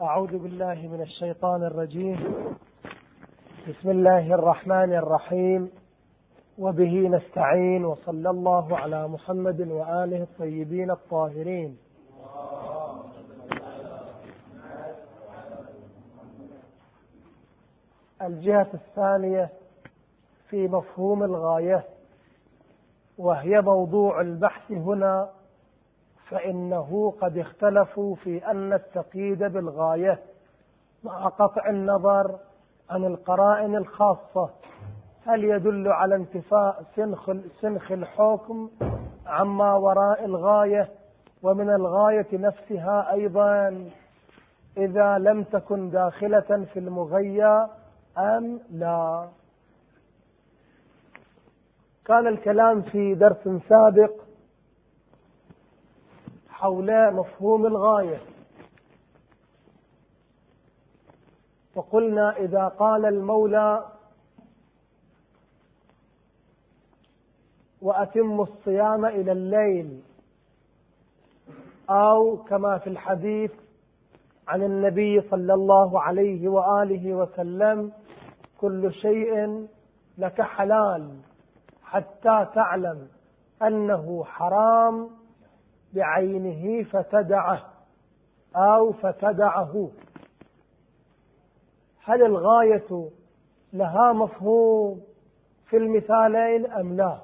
أعوذ بالله من الشيطان الرجيم. بسم الله الرحمن الرحيم. وبه نستعين وصلى الله على محمد وآله الطيبين الطاهرين. الجهة الثانية في مفهوم الغاية وهي موضوع البحث هنا فإنه قد اختلفوا في أن التقييد بالغاية مع قطع النظر عن القرائن الخاصة. هل يدل على انتفاء سنخ, سنخ الحكم عما وراء الغاية ومن الغاية نفسها أيضا إذا لم تكن داخلة في المغيى أم لا؟ كان الكلام في درس سابق حول مفهوم الغاية. وقلنا إذا قال المولى وأتم الصيام إلى الليل أو كما في الحديث عن النبي صلى الله عليه وآله وسلم كل شيء لك حلال حتى تعلم أنه حرام بعينه فتدعه أو فتدعه. هل الغاية لها مفهوم في المثالين أم لا؟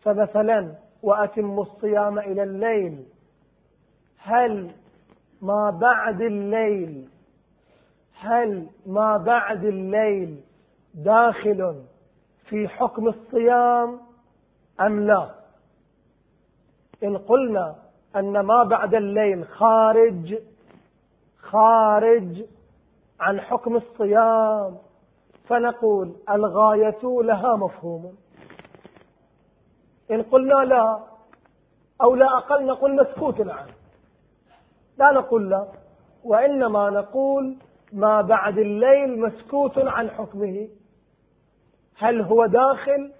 فمثلا وأتم الصيام إلى الليل هل ما بعد الليل هل ما بعد الليل داخل في حكم الصيام أم لا؟ إن قلنا أن ما بعد الليل خارج خارج عن حكم الصيام فنقول الغاية لها مفهوم. إن قلنا لا أو لا أقل نقول مسكوت عنه لا نقول لا وإنما نقول ما بعد الليل مسكوت عن حكمه. هل هو داخل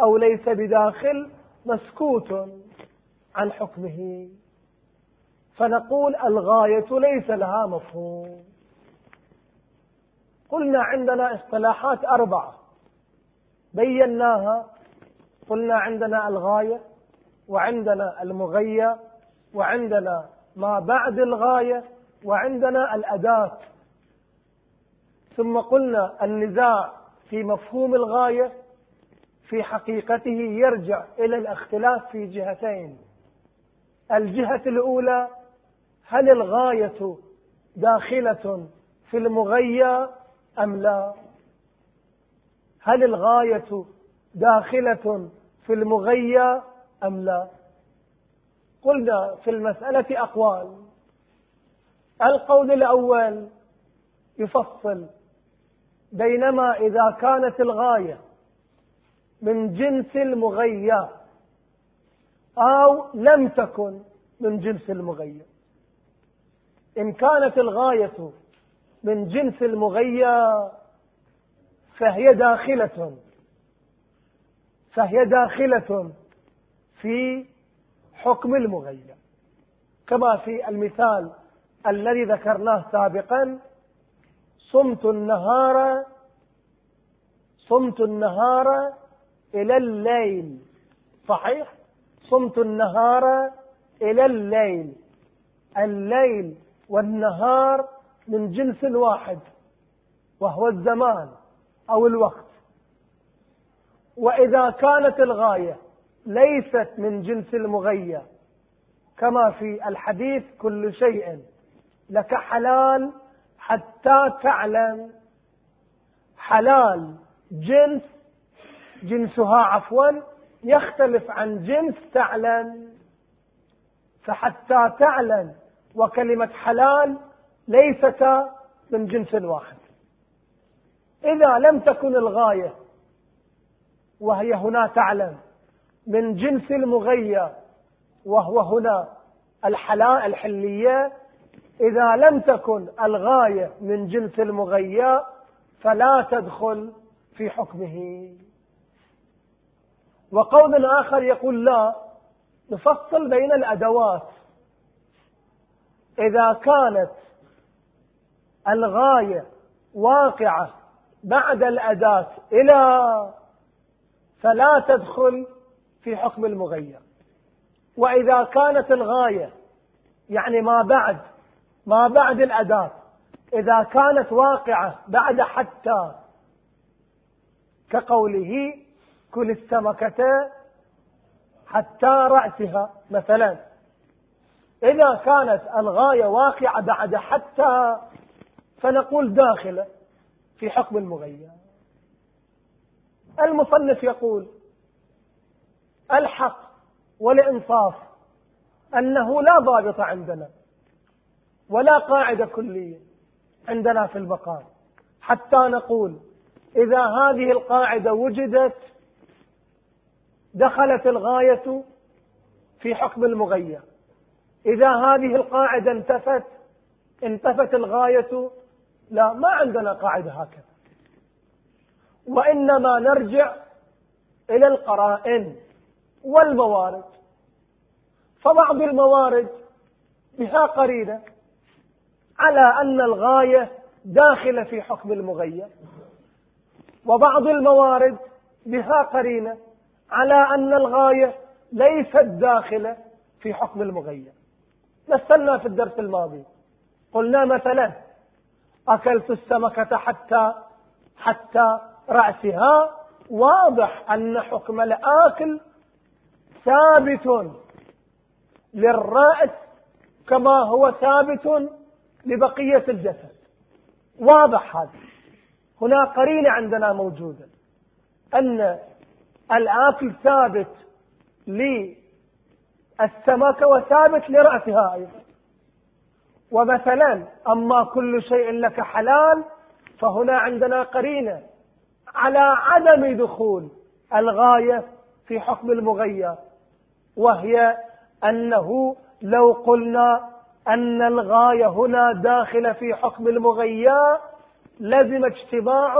أو ليس بداخل؟ مسكوت. عن حكمه. فنقول الغاية ليس لها مفهوم. قلنا عندنا اصطلاحات أربعة. بيناها قلنا عندنا الغاية وعندنا المغية وعندنا ما بعد الغاية وعندنا الأداة. ثم قلنا النزاع في مفهوم الغاية في حقيقته يرجع إلى الاختلاف في جهتين. الجهة الأولى هل الغاية داخلة في المغيى أم لا؟ هل الغاية داخلة في المغيى أم لا؟ قلنا في المسألة أقوال. القول الأول يفصل بينما إذا كانت الغاية من جنس المغيى أو لم تكن من جنس المغير. إن كانت الغاية من جنس المغير فهي داخلة فهي داخلة في حكم المغير. كما في المثال الذي ذكرناه سابقا صمت النهار صمت النهار إلى الليل. صحيح؟ صمت النهار إلى الليل. الليل والنهار من جنس واحد وهو الزمان أو الوقت. وإذا كانت الغاية ليست من جنس المغية كما في الحديث كل شيء لك حلال حتى تعلم. حلال جنس جنسها عفوا يختلف عن جنس تعلم فحتى تعلم وكلمة حلال ليستا من جنس واحد. إذا لم تكن الغاية وهي هنا تعلم من جنس المغيى وهو هنا الحلاء الحلية إذا لم تكن الغاية من جنس المغيى فلا تدخل في حكمه. وقول آخر يقول لا نفصل بين الأدوات. إذا كانت الغاية واقعة بعد الأداة إلى فلا تدخل في حكم المغير. وإذا كانت الغاية يعني ما بعد ما بعد الأداة إذا كانت واقعة بعد حتى كقوله كل السمكة حتى رأسها مثلا. إذا كانت الغاية واقعة بعد حتى فنقول داخلة في حكم المغير. المصنف يقول الحق والإنصاف أنه لا ضابط عندنا ولا قاعدة كلية عندنا في البقاء. حتى نقول إذا هذه القاعدة وجدت دخلت الغاية في حكم المغير. إذا هذه القاعدة انتفت انتفت الغاية لا ما عندنا قاعدة هكذا. وإنما نرجع إلى القرائن والموارد. فبعض الموارد بها قرينة على أن الغاية داخلة في حكم المغير. وبعض الموارد بها قرينة على أن الغاية ليست داخلة في حكم المغير. مثلنا في الدرس الماضي. قلنا مثلا أكلت السمكة حتى حتى رأسها واضح أن حكم الآكل ثابت للرأس كما هو ثابت لبقية الجسد. واضح هذا. هنا قرينة عندنا موجودة. أن الآكل ثابت للسمكة وثابت لرأسها أيضا. ومثلا أما كل شيء لك حلال فهنا عندنا قرينة على عدم دخول الغاية في حكم المغير. وهي أنه لو قلنا أن الغاية هنا داخلة في حكم المغير لزم اجتماع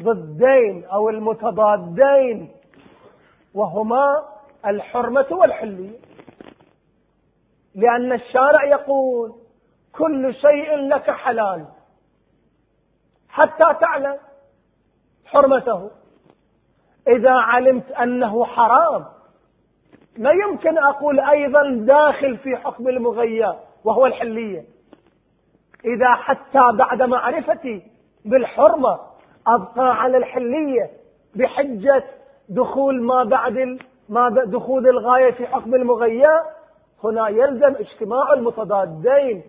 ضدين أو المتضادين وهما الحرمة والحلية. لأن الشارع يقول كل شيء لك حلال حتى تعلم حرمته. إذا علمت أنه حرام ما يمكن أقول أيضا داخل في حكم المغير وهو الحلية. إذا حتى بعد معرفتي بالحرمة أبقى على الحلية بحجة دخول ما بعد ما دخول الغاية في حكم المغير هنا يلزم اجتماع المتضادين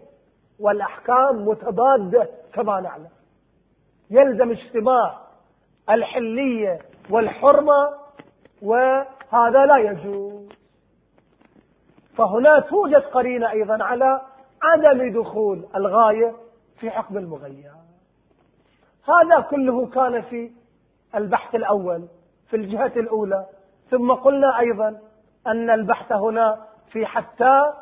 والأحكام متضادة كما نعلم. يلزم اجتماع الحلية والحرمة وهذا لا يجوز. فهنا توجد قرينة أيضا على عدم دخول الغاية في حكم المغير هذا كله كان في البحث الأول في الجهة الأولى ثم قلنا أيضا أن البحث هنا في حتى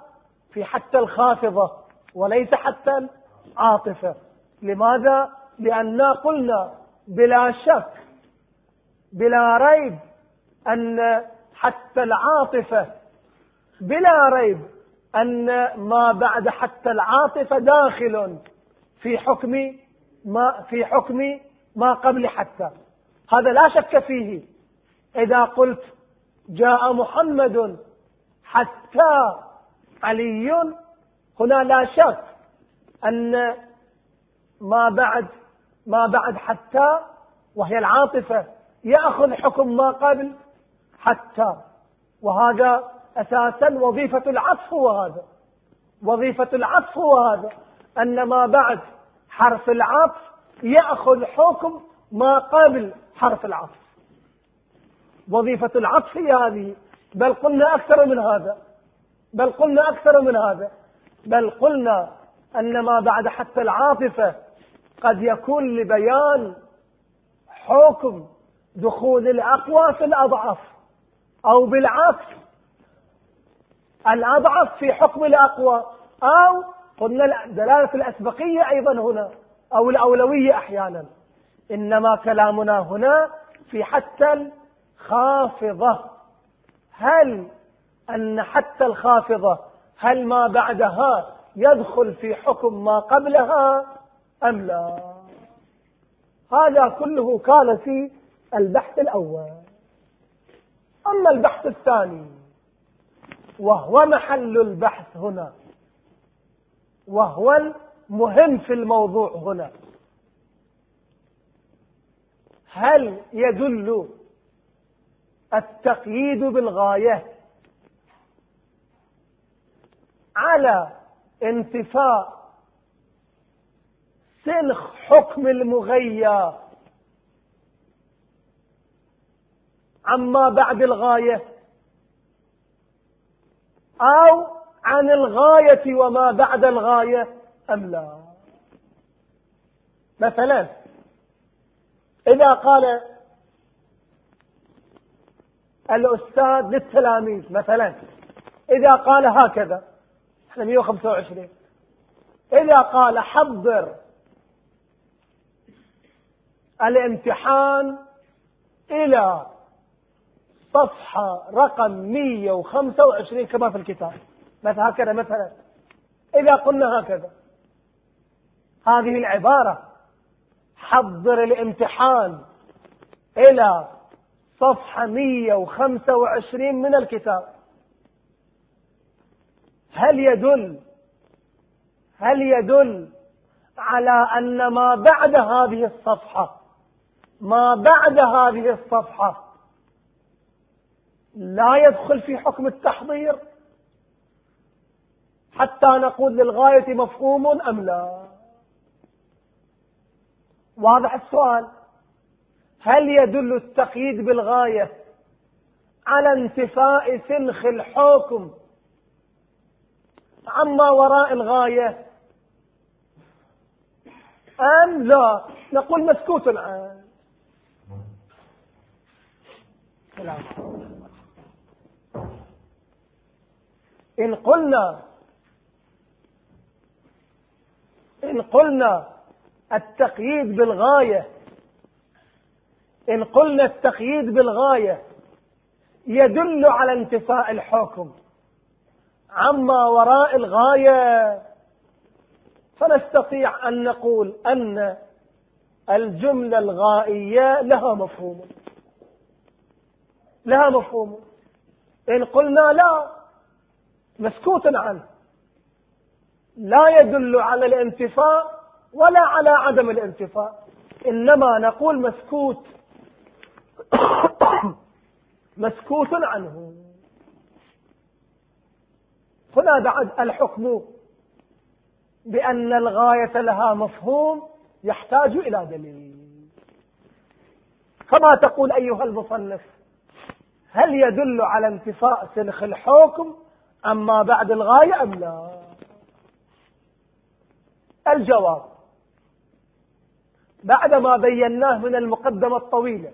في حتى الخافضة وليس حتى العاطفة لماذا؟ لأننا قلنا بلا شك بلا ريب أن حتى العاطفة بلا ريب أن ما بعد حتى العاطفة داخل في حكم ما في حكم ما قبل حتى. هذا لا شك فيه. إذا قلت جاء محمد حتى علي هنا لا شك أن ما بعد ما بعد حتى وهي العاطفة يأخذ حكم ما قبل حتى. وهذا أساسا وظيفة العطف هو هذا. وظيفة العطف هو هذا. أن ما بعد حرف العطف يأخذ حكم ما قبل حرف العطف. وظيفة العطف هي هذه. بل قلنا أكثر من هذا. بل قلنا أكثر من هذا. بل قلنا أن ما بعد حتى العاطفة قد يكون لبيان حكم دخول الأقوى في الأضعف أو بالعكس. الأضعف في حكم الأقوى أو قلنا دلالة الأسبقية أيضا هنا أو الأولوية أحيانا. إنما كلامنا هنا في حتى الخافضة. هل أن حتى الخافضة هل ما بعدها يدخل في حكم ما قبلها أم لا؟ هذا كله كان في البحث الأول. أما البحث الثاني وهو محل البحث هنا وهو المهم في الموضوع هنا. هل يدل التقييد بالغاية على انتفاء سلخ حكم المغير عما بعد الغاية؟ أو عن الغاية وما بعد الغاية أم لا؟ مثلا إذا قال الأستاذ للتلاميذ مثلا إذا قال هكذا إحنا 125 إذا قال حضر الامتحان إلى صفحة رقم 125 كما في الكتاب. مثلا هكذا مثلا. إذا قلنا هكذا هذه العبارة حضر الامتحان إلى صفحة 125 من الكتاب. هل يدل هل يدل على أن ما بعد هذه الصفحة ما بعد هذه الصفحة لا يدخل في حكم التحضير؟ حتى نقول للغاية مفهوم أم لا. واضح السؤال؟ هل يدل التقييد بالغاية على انتفاء سنخ الحكم عما وراء الغاية؟ أم لا؟ نقول مسكوت عنه إن قلنا إن قلنا التقييد بالغاية إن قلنا التقييد بالغاية يدل على انتفاء الحكم. عما وراء الغاية فنستطيع أن نقول أن الجملة الغائية لها مفهوم. لها مفهوم. إن قلنا لا مسكوت عنه. لا يدل على الانتفاء ولا على عدم الانتفاء. إنما نقول مسكوت مسكوت عنه. هنا بعد الحكم بأن الغاية لها مفهوم يحتاج إلى دليل. كما تقول أيها المصنف هل يدل على انتفاء سلخ الحكم أما بعد الغاية أم لا؟ الجواب. بعدما بيناه من المقدمة الطويلة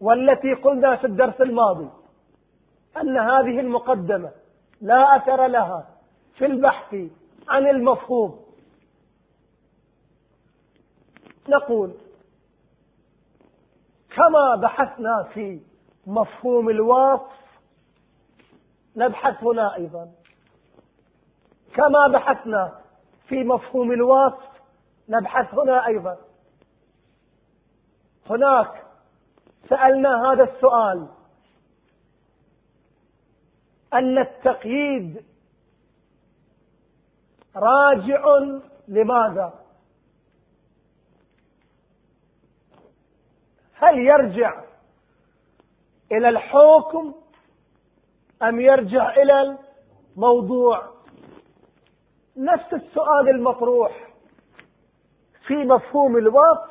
والتي قلنا في الدرس الماضي أن هذه المقدمة لا أثر لها في البحث عن المفهوم نقول كما بحثنا في مفهوم الوصف نبحث هنا أيضا. كما بحثنا في مفهوم الوصف نبحث هنا أيضا. هناك سألنا هذا السؤال أن التقييد راجع لماذا؟ هل يرجع إلى الحكم أم يرجع إلى الموضوع؟ نفس السؤال المطروح في مفهوم الوصف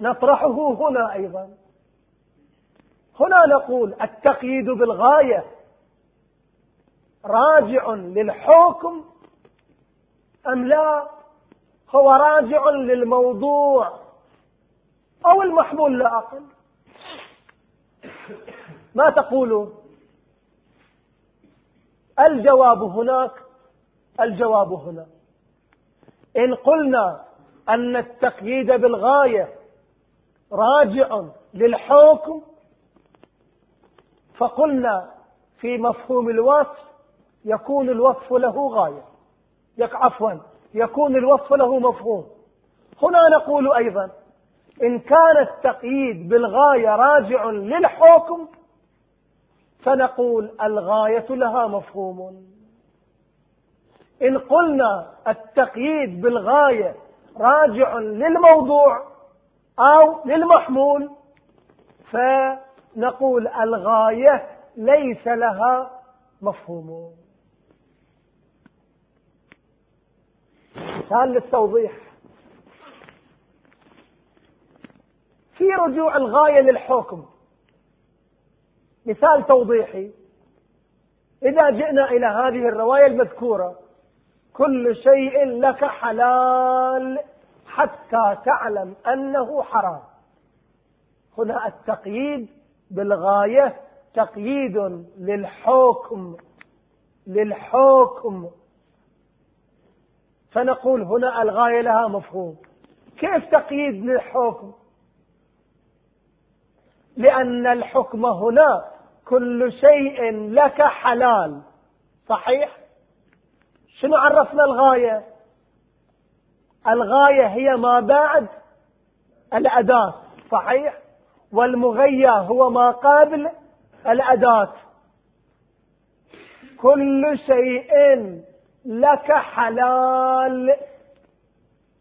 نطرحه هنا أيضا. هنا نقول التقييد بالغاية راجع للحكم أم لا؟ هو راجع للموضوع أو المحمول لا أقل. ما تقولون؟ الجواب هناك الجواب هنا. إن قلنا أن التقييد بالغاية راجع للحكم فقلنا في مفهوم الوصف يكون الوصف له غاية. عفوا يكون الوصف له مفهوم. هنا نقول أيضا إن كان التقييد بالغاية راجع للحكم فنقول الغاية لها مفهوم. إن قلنا التقييد بالغاية راجع للموضوع أو للمحمول فنقول الغاية ليس لها مفهوم. مثال للتوضيح. في رجوع الغاية للحكم. مثال توضيحي. إذا جئنا إلى هذه الرواية المذكورة كل شيء لك حلال حتى تعلم أنه حرام. هنا التقييد بالغاية تقييد للحكم للحكم. فنقول هنا الغاية لها مفهوم. كيف تقييد للحكم؟ لأن الحكم هنا كل شيء لك حلال. صحيح؟ شنو عرفنا الغاية؟ الغاية هي ما بعد الأداة صحيح؟ والمغيى هو ما قبل الأداة. كل شيء لك حلال.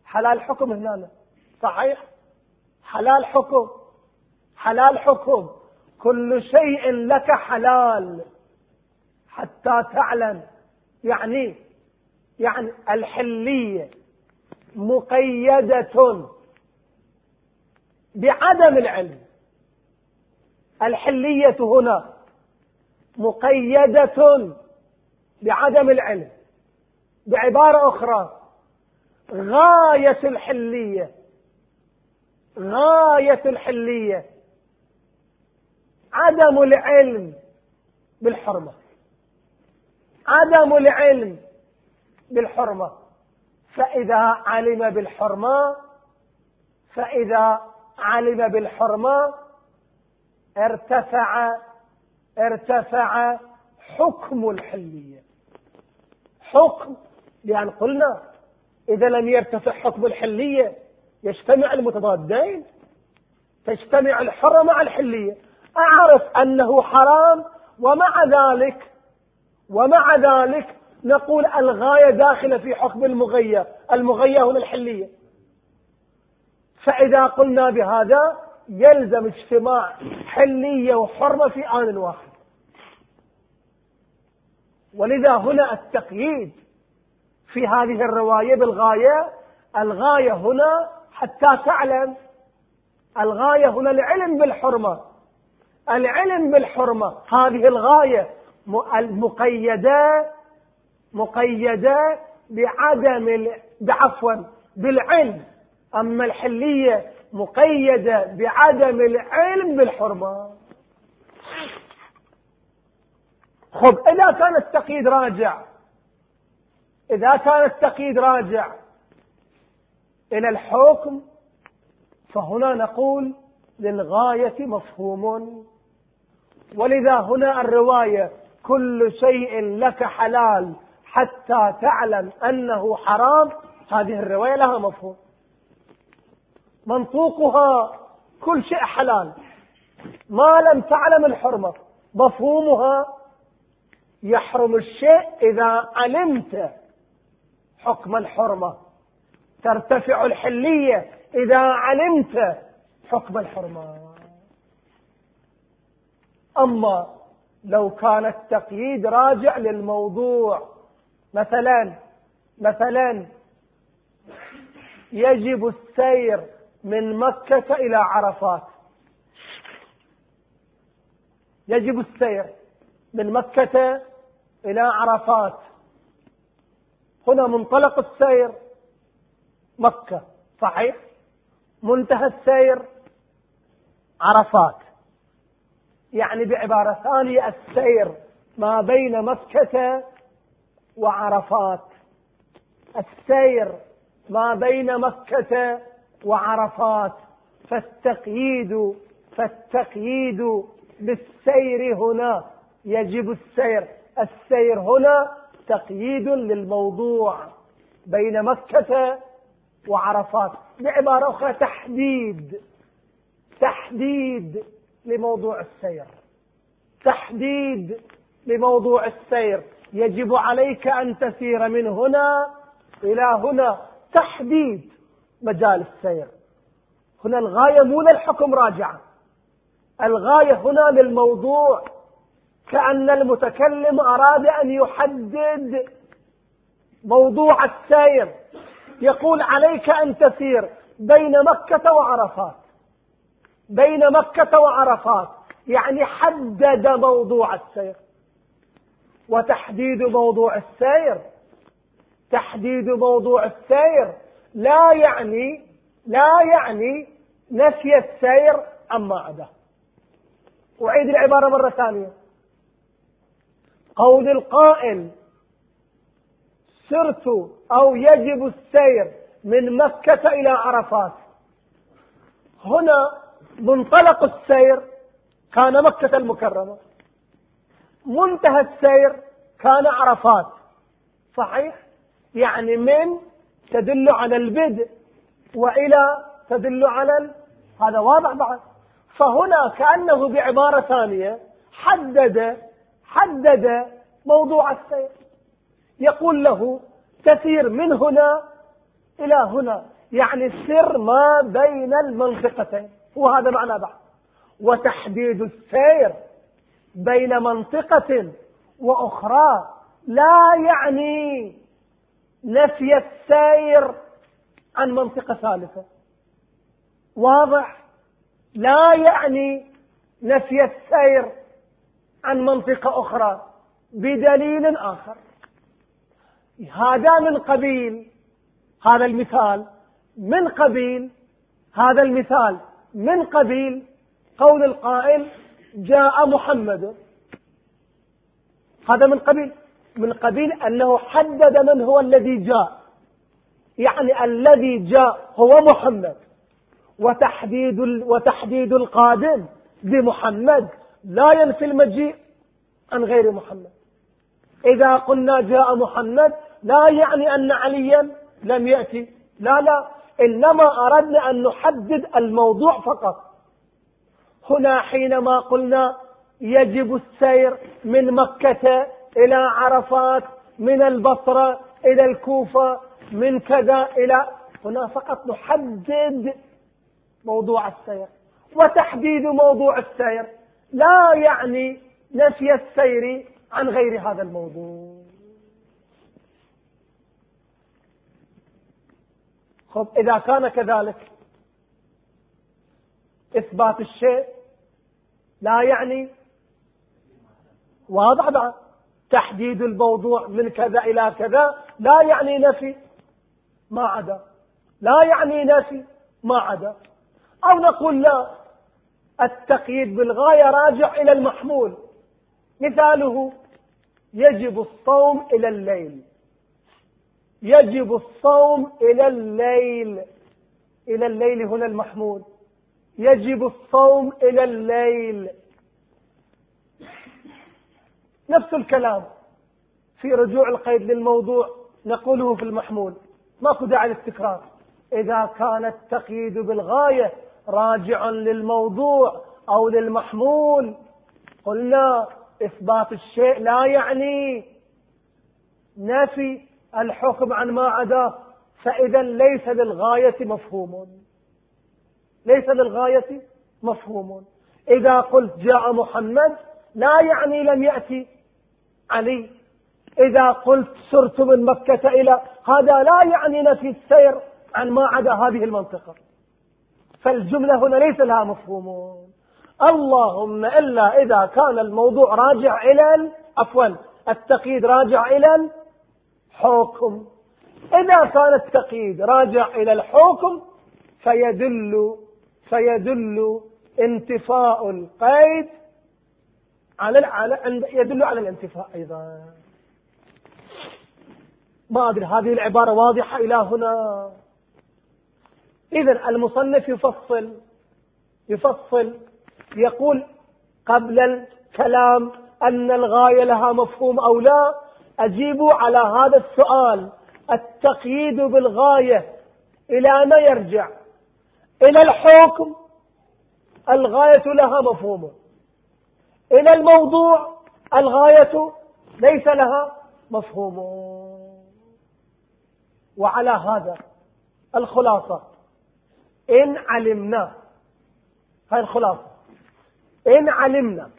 حلال حكم هنا صحيح؟ حلال حكم. حلال حكم. كل شيء لك حلال. حتى تعلم يعني يعني الحلية مقيدة بعدم العلم. الحلية هنا مقيدة بعدم العلم. بعبارة أخرى غاية الحلية غاية الحلية عدم العلم بالحرمة. عدم العلم بالحرمة. فإذا علم بالحرمة فإذا علم بالحرمة ارتفع ارتفع حكم الحلية. حكم لأن قلنا إذا لم يرتفع حكم الحلية يجتمع المتضادين. تجتمع الحرة مع الحلية. أعرف أنه حرام ومع ذلك ومع ذلك نقول الغاية داخلة في حكم المغير المغير هنا الحلية. فإذا قلنا بهذا يلزم اجتماع حلية وحرمة في آن واحد. ولذا هنا التقييد في هذه الرواية بالغاية الغاية هنا حتى تعلم الغاية هنا العلم بالحرمة. العلم بالحرمة هذه الغاية المقيدة مقيدة بعدم عفوا بالعلم. أما الحلية مقيدة بعدم العلم بالحرمة. خب إذا كان التقييد راجع إذا كان التقييد راجع إلى الحكم فهنا نقول للغاية مفهوم. ولذا هنا الرواية كل شيء لك حلال حتى تعلم أنه حرام. هذه الرواية لها مفهوم. منطوقها كل شيء حلال. ما لم تعلم الحرمة مفهومها يحرم الشيء إذا علمت حكم الحرمة. ترتفع الحلية إذا علمت حكم الحرمة. أما لو كان التقييد راجع للموضوع مثلا مثلا يجب السير من مكة إلى عرفات. يجب السير من مكة إلى عرفات. هنا منطلق السير مكة صحيح؟ منتهى السير عرفات. يعني بعبارة ثانية السير ما بين مكة وعرفات. السير ما بين مكة وعرفات. فالتقييد فالتقييد بالسير هنا. يجب السير. السير هنا تقييد للموضوع بين مكة وعرفات. بعبارة أخرى تحديد. تحديد لموضوع السير. تحديد لموضوع السير. يجب عليك أن تسير من هنا إلى هنا. تحديد مجال السير. هنا الغاية مو للحكم راجعة الغاية هنا للموضوع. كأن المتكلم أراد أن يحدد موضوع السير. يقول عليك أن تسير بين مكة وعرفات. بين مكة وعرفات. يعني حدد موضوع السير. وتحديد موضوع السير. تحديد موضوع السير. لا يعني لا يعني نفي السير عما عداه أعيد العبارة مرة ثانية. قول القائل سرت أو يجب السير من مكة إلى عرفات. هنا منطلق السير كان مكة المكرمة. منتهى السير كان عرفات. صحيح؟ يعني من تدل على البدء وإلى تدل على ال... هذا واضح بعد. فهنا كأنه بعبارة ثانية حدد حدد موضوع السير. يقول له تسير من هنا إلى هنا. يعني السر ما بين المنطقتين. وهذا معنى بعد. وتحديد السير. بين منطقة وأخرى. لا يعني نفي السير عن منطقة ثالثة. واضح؟ لا يعني نفي السير عن منطقة أخرى بدليل آخر. هذا من قبيل هذا المثال. من قبيل هذا المثال. من قبيل قول القائل جاء محمد. هذا من قبيل من قبيل أنه حدد من هو الذي جاء. يعني الذي جاء هو محمد. وتحديد وتحديد القادم بمحمد. لا ينفي المجيء عن غير محمد. إذا قلنا جاء محمد لا يعني أن عليا لم يأتي. لا لا. إنما أردنا أن نحدد الموضوع فقط. هنا حينما قلنا يجب السير من مكة إلى عرفات من البصرة إلى الكوفة من كذا إلى هنا فقط نحدد موضوع السير. وتحديد موضوع السير لا يعني نفي السير عن غير هذا الموضوع. خب إذا كان كذلك إثبات الشيء لا يعني. واضح بعد تحديد الموضوع من كذا إلى كذا. لا يعني نفي. ما عدا. لا يعني نفي. ما عدا. أو نقول لا. التقييد بالغاية راجع إلى المحمول. مثاله. يجب الصوم إلى الليل. يجب الصوم إلى الليل. إلى الليل هنا المحمول. يجب الصوم إلى الليل. نفس الكلام في رجوع القيد للموضوع نقوله في المحمول. ماكو داعي للتكرار. إذا كان التقييد بالغاية راجع للموضوع أو للمحمول قلنا إثبات الشيء لا يعني نفي الحكم عن ما عداه فإذا ليس للغاية مفهوم. ليس للغاية مفهوم. إذا قلت جاء محمد لا يعني لم يأتي علي. إذا قلت سرت من مكة إلى هذا لا يعني نفي السير عن ما عدا هذه المنطقة. فالجملة هنا ليس لها مفهوم. اللهم إلا إذا كان الموضوع راجع إلى عفوا التقييد راجع إلى الحكم. إذا كان التقييد راجع إلى الحكم فيدل فيدل انتفاء القيد على على يدل على الانتفاء أيضا. ما أدري هذه العبارة واضحة إلى هنا. إذا المصنف يفصل يفصل يقول قبل الكلام أن الغاية لها مفهوم أو لا. أجيب على هذا السؤال. التقييد بالغاية إلى ما يرجع؟ إلى الحكم الغاية لها مفهوم. إلى الموضوع الغاية ليس لها مفهوم. وعلى هذا الخلاصة إن علمنا هاي الخلاصة إن علمنا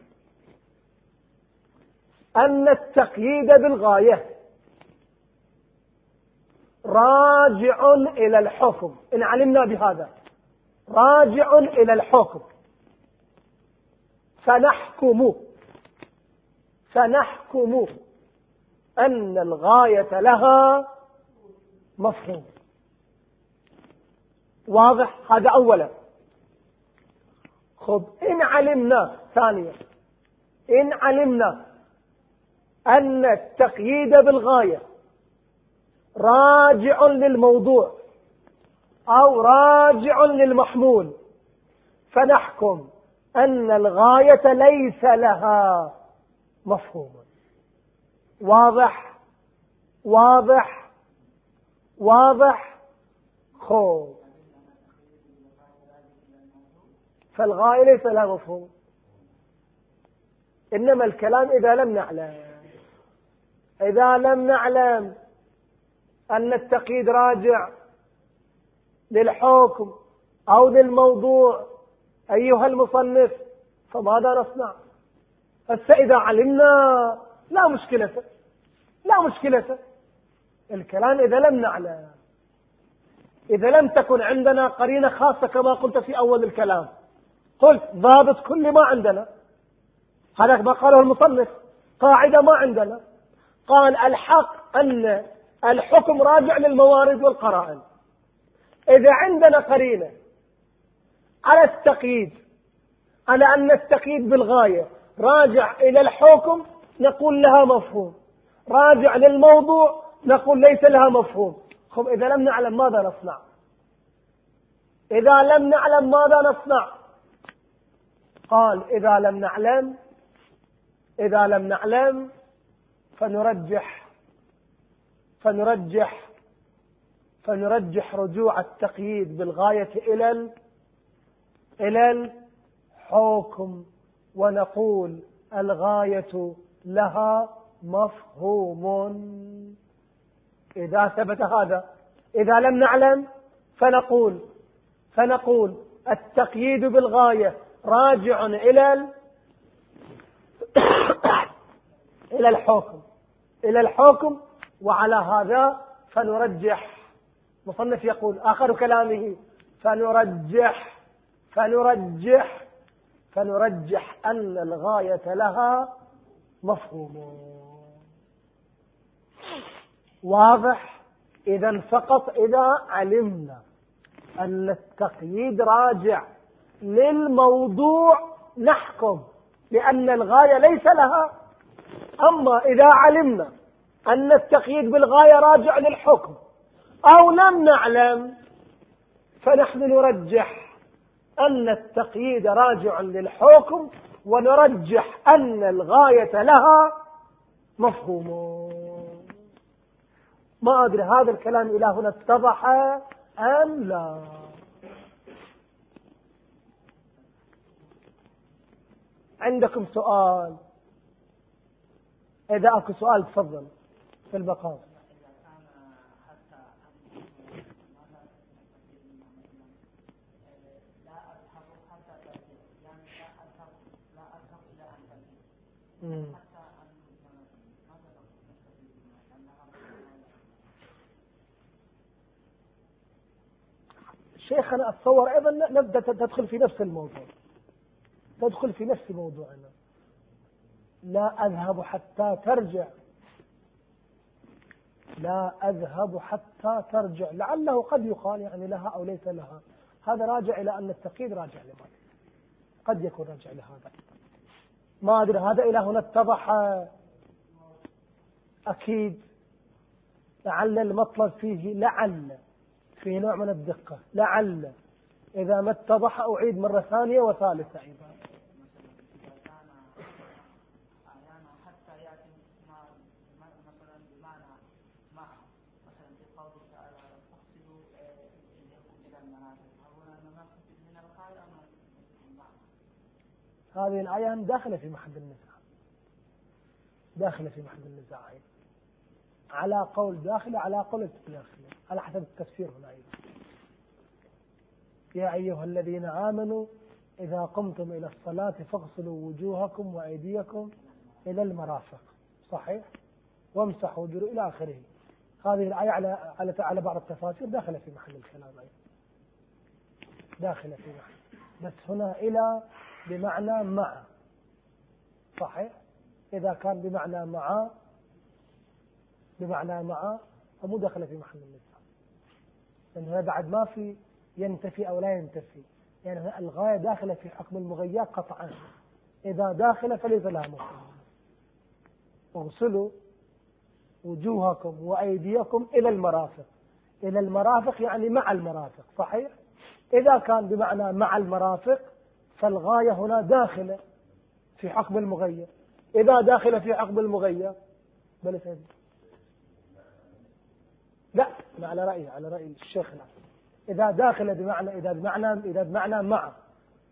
أن التقييد بالغاية راجع إلى الحكم. إن علمنا بهذا. راجع إلى الحكم. فنحكم فنحكم أن الغاية لها مفهوم. واضح؟ هذا أولا. خب إن علمنا ثانيا إن علمنا أن التقييد بالغاية راجع للموضوع. أو راجع للمحمول. فنحكم أن الغاية ليس لها مفهوم. واضح؟ واضح؟ واضح؟ خوف فالغاية ليس لها مفهوم. إنما الكلام إذا لم نعلم. إذا لم نعلم أن التقييد راجع للحكم أو للموضوع أيها المصنف فماذا نصنع؟ هسه إذا علمنا لا مشكلة لا مشكلة. الكلام إذا لم نعلم إذا لم تكن عندنا قرينة خاصة كما قلت في أول الكلام قلت ضابط كل ما عندنا. هذا ما قاله المصنف قاعدة ما عندنا. قال الحق أن الحكم راجع للموارد والقرائن. إذا عندنا قرينة على التقييد على أن التقييد بالغاية راجع إلى الحكم نقول لها مفهوم راجع للموضوع نقول ليس لها مفهوم. خب إذا لم نعلم ماذا نصنع؟ إذا لم نعلم ماذا نصنع؟ قال إذا لم نعلم إذا لم نعلم فنرجح فنرجح فنرجح رجوع التقييد بالغاية إلى إلى الحكم ونقول الغاية لها مفهوم. إذا ثبت هذا إذا لم نعلم فنقول فنقول التقييد بالغاية راجع إلى إلى الحكم إلى الحكم وعلى هذا فنرجح. مصنف يقول آخر كلامه فنرجح فنرجح فنرجح أن الغاية لها مفهوم. واضح؟ إذا فقط إذا علمنا أن التقييد راجع للموضوع نحكم لأن الغاية ليس لها. أما إذا علمنا أن التقييد بالغاية راجع للحكم أو لم نعلم فنحن نرجح أن التقييد راجع للحكم ونرجح أن الغاية لها مفهوم. ما أدري هذا الكلام إلى هنا اتضح أم لا. عندكم سؤال؟ إذا أكو سؤال تفضل. في البقاء. شيخنا أتصور أيضا نبدأ تدخل في نفس الموضوع. تدخل في نفس موضوعنا لا أذهب حتى ترجع. لا أذهب حتى ترجع. لعله قد يقال يعني لها أو ليس لها. هذا راجع إلى أن التقييد راجع لماذا؟ قد يكون راجع لهذا. ما أدري هذا إلى هنا اتضح. أكيد. لعل المطلب فيه لعل فيه نوع من الدقة لعل. إذا ما اتضح أعيد مرة ثانية وثالثة أيضا. هذه الآية داخلة في محل النزاع. داخلة في محل النزاع. على قول داخلة على قول داخلة على حسب التفسير هنا أيضا. يا أيها الذين آمنوا إذا قمتم إلى الصلاة فاغسلوا وجوهكم وأيديكم إلى المرافق. صحيح؟ وامسحوا وجوه إلى آخره. هذه الآية على على بعض التفاسير داخلة في محل الكلام أيضا. داخلة في محل. بس هنا إلى بمعنى مع. صحيح؟ إذا كان بمعنى مع بمعنى مع فمو داخلة في محل النزاع لأن هنا بعد ما في ينتفي أو لا ينتفي. يعني الغاية داخلة في حكم المغياء قطعا. إذا داخلة فليس لها مفهوم اغسلوا وجوهكم وأيديكم إلى المرافق. إلى المرافق يعني مع المرافق. صحيح؟ إذا كان بمعنى مع المرافق فالغاية هنا داخلة في حكم المغير. إذا داخلة في حكم المغير بل لا على رأي على رأي الشيخ لا إذا داخلة بمعنى إذا بمعنى إذا بمعنى مع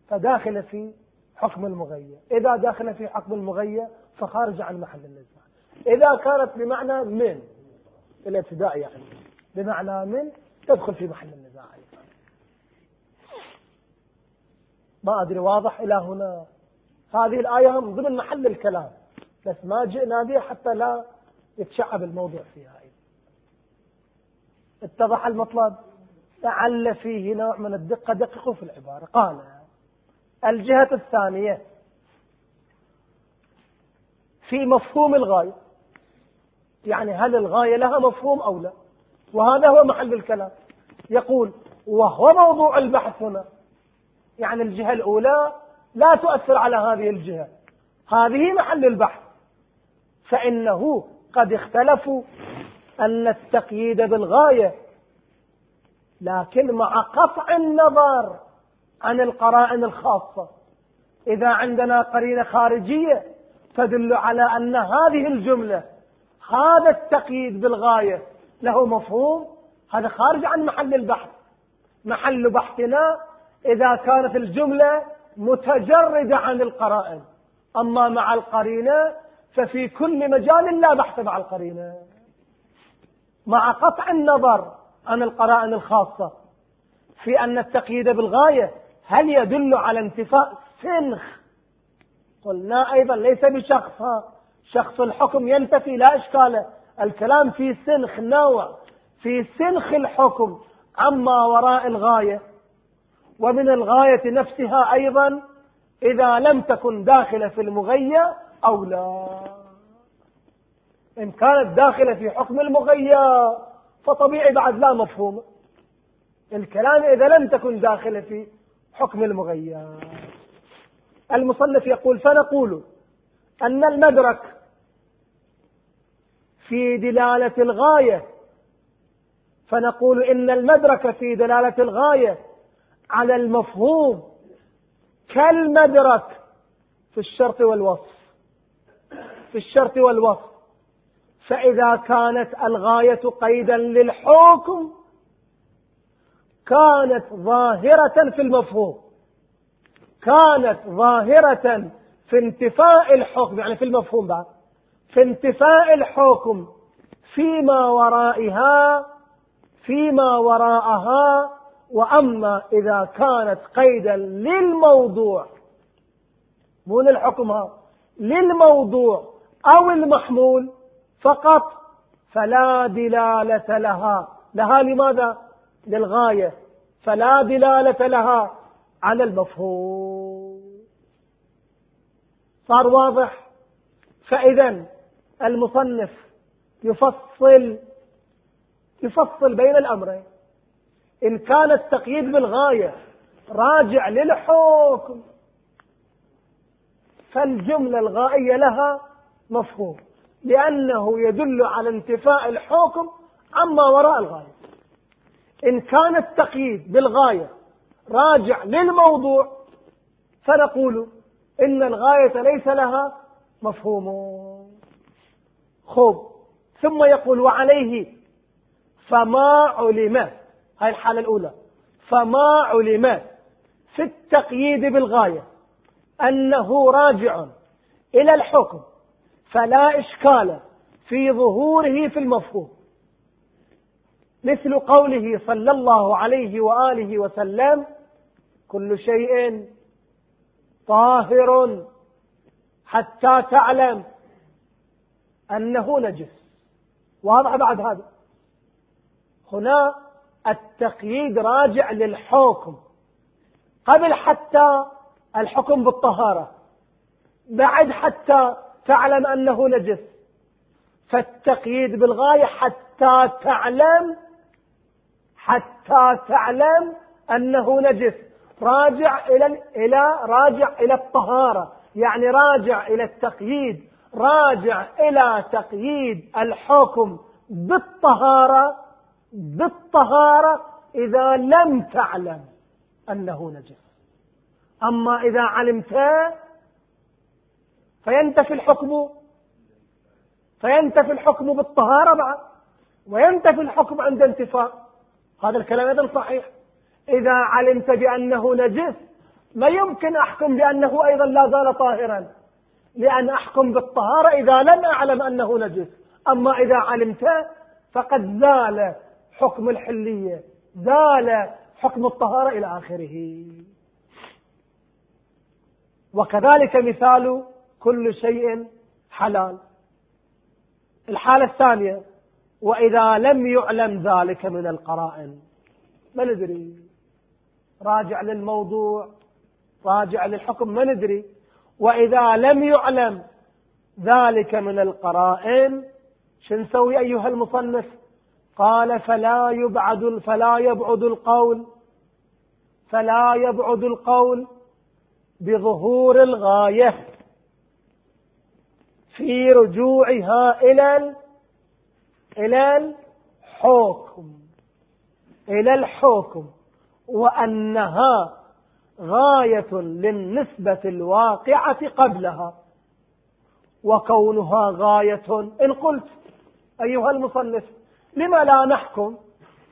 فداخلة في حكم المغير. إذا داخلة في حكم المغير فخارج عن محل النزاع إذا كانت بمعنى من الابتداء يعني. بمعنى من تدخل في محل النزاع ما أدري واضح إلى هنا. هذه الآية من ضمن محل الكلام. بس ما جئنا بها حتى لا يتشعب الموضوع فيها. اتضح المطلب؟ لعل فيه نوع من الدقة دققوا في العبارة. قال الجهة الثانية في مفهوم الغاية. يعني هل الغاية لها مفهوم أو لا؟ وهذا هو محل الكلام. يقول وهو موضوع البحث هنا. يعني الجهة الأولى لا تؤثر على هذه الجهة. هذه محل البحث. فإنه قد اختلفوا أن التقييد بالغاية لكن مع قطع النظر عن القرائن الخاصة. إذا عندنا قرينة خارجية تدل على أن هذه الجملة هذا التقييد بالغاية له مفهوم. هذا خارج عن محل البحث. محل بحثنا إذا كانت الجملة متجردة عن القرائن. أما مع القرينة ففي كل مجال لا بحث مع القرينة. مع قطع النظر عن القرائن الخاصة. في أن التقييد بالغاية هل يدل على انتفاء سنخ؟ قلنا أيضا ليس بشخص. شخص الحكم ينتفي لا إشكال. الكلام في سنخ نوع. في سنخ الحكم. عما وراء الغاية. ومن الغاية نفسها أيضا إذا لم تكن داخلة في المغية أو لا. إن كانت داخلة في حكم المغية فطبيعي بعد لا مفهوم. الكلام إذا لم تكن داخلة في حكم المغير المصنف يقول فنقول أن المدرك في دلالة الغاية فنقول إن المدرك في دلالة الغاية على المفهوم كالمدرك في الشرط والوصف. في الشرط والوصف. فإذا كانت الغاية قيدا للحكم كانت ظاهرة في المفهوم. كانت ظاهرة في انتفاء الحكم يعني في المفهوم بعد. في انتفاء الحكم فيما ورائها فيما وراءها وأما إذا كانت قيدا للموضوع مو للحكم للموضوع أو المحمول فقط فلا دلالة لها. لها لماذا؟ للغاية. فلا دلالة لها على المفهوم. صار واضح؟ فإذا المصنف يفصل يفصل بين الأمرين. إن كان التقييد بالغاية راجع للحكم فالجملة الغائية لها مفهوم لأنه يدل على انتفاء الحكم عما وراء الغاية. إن كان التقييد بالغاية راجع للموضوع فنقول إن الغاية ليس لها مفهوم. خب ثم يقول وعليه فما علم؟ هاي الحالة الأولى. فما علم في التقييد بالغاية أنه راجع إلى الحكم فلا إشكال في ظهوره في المفهوم. مثل قوله صلى الله عليه وآله وسلم كل شيء طاهر حتى تعلم أنه نجس. واضح بعد هذا. هنا التقييد راجع للحكم. قبل حتى الحكم بالطهارة. بعد حتى تعلم أنه نجس. فالتقييد بالغاية حتى تعلم حتى تعلم أنه نجس. راجع إلى إلى راجع إلى الطهارة. يعني راجع إلى التقييد. راجع إلى تقييد الحكم بالطهارة بالطهارة إذا لم تعلم أنه نجس. أما إذا علمت فينتفي الحكم فينتفي الحكم بالطهارة بعد وينتفي الحكم عند انتفاء. هذا الكلام أيضا صحيح. إذا علمت بأنه نجس ما يمكن أحكم بأنه أيضا لا زال طاهرا. لأن أحكم بالطهارة إذا لم أعلم أنه نجس. أما إذا علمت فقد زال حكم الحلية زال حكم الطهارة إلى آخره. وكذلك مثال كل شيء حلال. الحالة الثانية وإذا لم يعلم ذلك من القرائن. ما ندري. راجع للموضوع راجع للحكم ما ندري. وإذا لم يعلم ذلك من القرائن شو نسوي أيها المصنف؟ قال فلا يبعد فلا يبعد القول فلا يبعد القول بظهور الغاية في رجوعها إلى إلى الحكم إلى الحكم وأنها غاية للنسبة الواقعة قبلها وكونها غاية. إن قلت أيها المصنف لما لا نحكم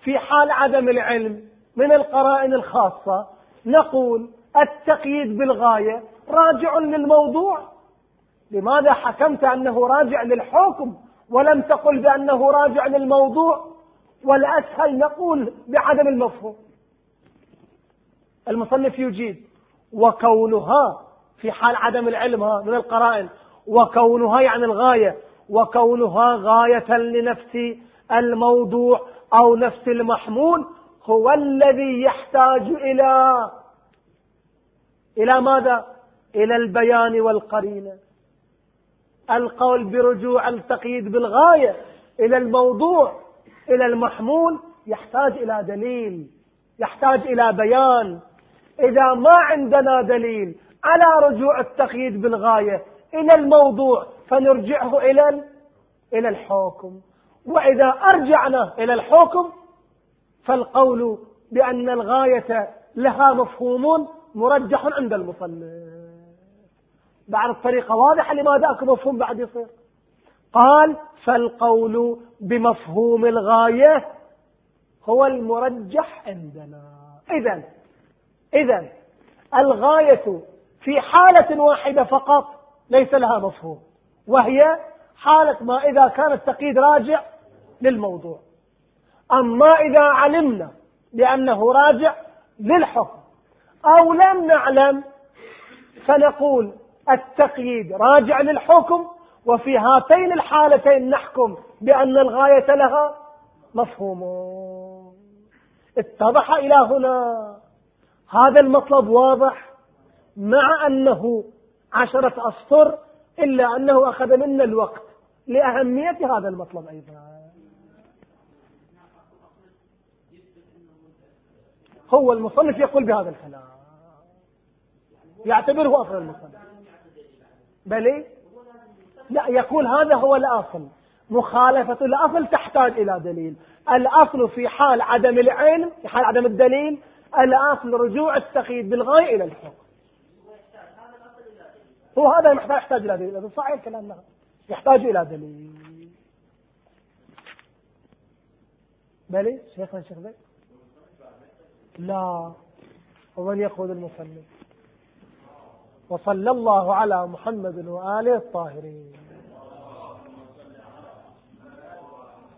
في حال عدم العلم من القرائن الخاصة؟ نقول التقييد بالغاية راجع للموضوع. لماذا حكمت أنه راجع للحكم ولم تقل بأنه راجع للموضوع؟ والأسهل نقول بعدم المفهوم. المصنف يجيب وكونها في حال عدم العلم من القرائن وكونها يعني الغاية وكونها غاية لنفس الموضوع أو نفس المحمول هو الذي يحتاج إلى إلى ماذا؟ إلى البيان والقرينة. القول برجوع التقييد بالغاية إلى الموضوع إلى المحمول يحتاج إلى دليل يحتاج إلى بيان. إذا ما عندنا دليل على رجوع التقييد بالغاية إلى الموضوع فنرجعه إلى إلى الحكم. وإذا أرجعنا إلى الحكم فالقول بأن الغاية لها مفهوم مرجح عند المصنف. بعد الطريقة واضحة لماذا أكو مفهوم بعد يصير؟ قال فالقول بمفهوم الغاية هو المرجح عندنا. إذا إذا الغاية في حالة واحدة فقط ليس لها مفهوم وهي حالة ما إذا كان التقييد راجع للموضوع. أما إذا علمنا بأنه راجع للحكم أو لم نعلم فنقول التقييد راجع للحكم وفي هاتين الحالتين نحكم بأن الغاية لها مفهوم. اتضح إلى هنا. هذا المطلب واضح. مع أنه عشرة أسطر إلا أنه أخذ منا الوقت. لأهمية هذا المطلب أيضا. هو المصنف يقول بهذا الكلام. يعتبره أصل المصنف. بل لا يقول هذا هو الأصل. مخالفة الأصل تحتاج إلى دليل. الأصل في حال عدم العلم في حال عدم الدليل الأصل رجوع التقييد بالغاية إلى الحكم. هو هذا محتاج يحتاج إلى دليل. صحيح الكلام نعم. يحتاج إلى دليل. بلي شيخنا شيخ بي لا ومن يقول المصنف وصلى الله على محمد وآله الطاهرين.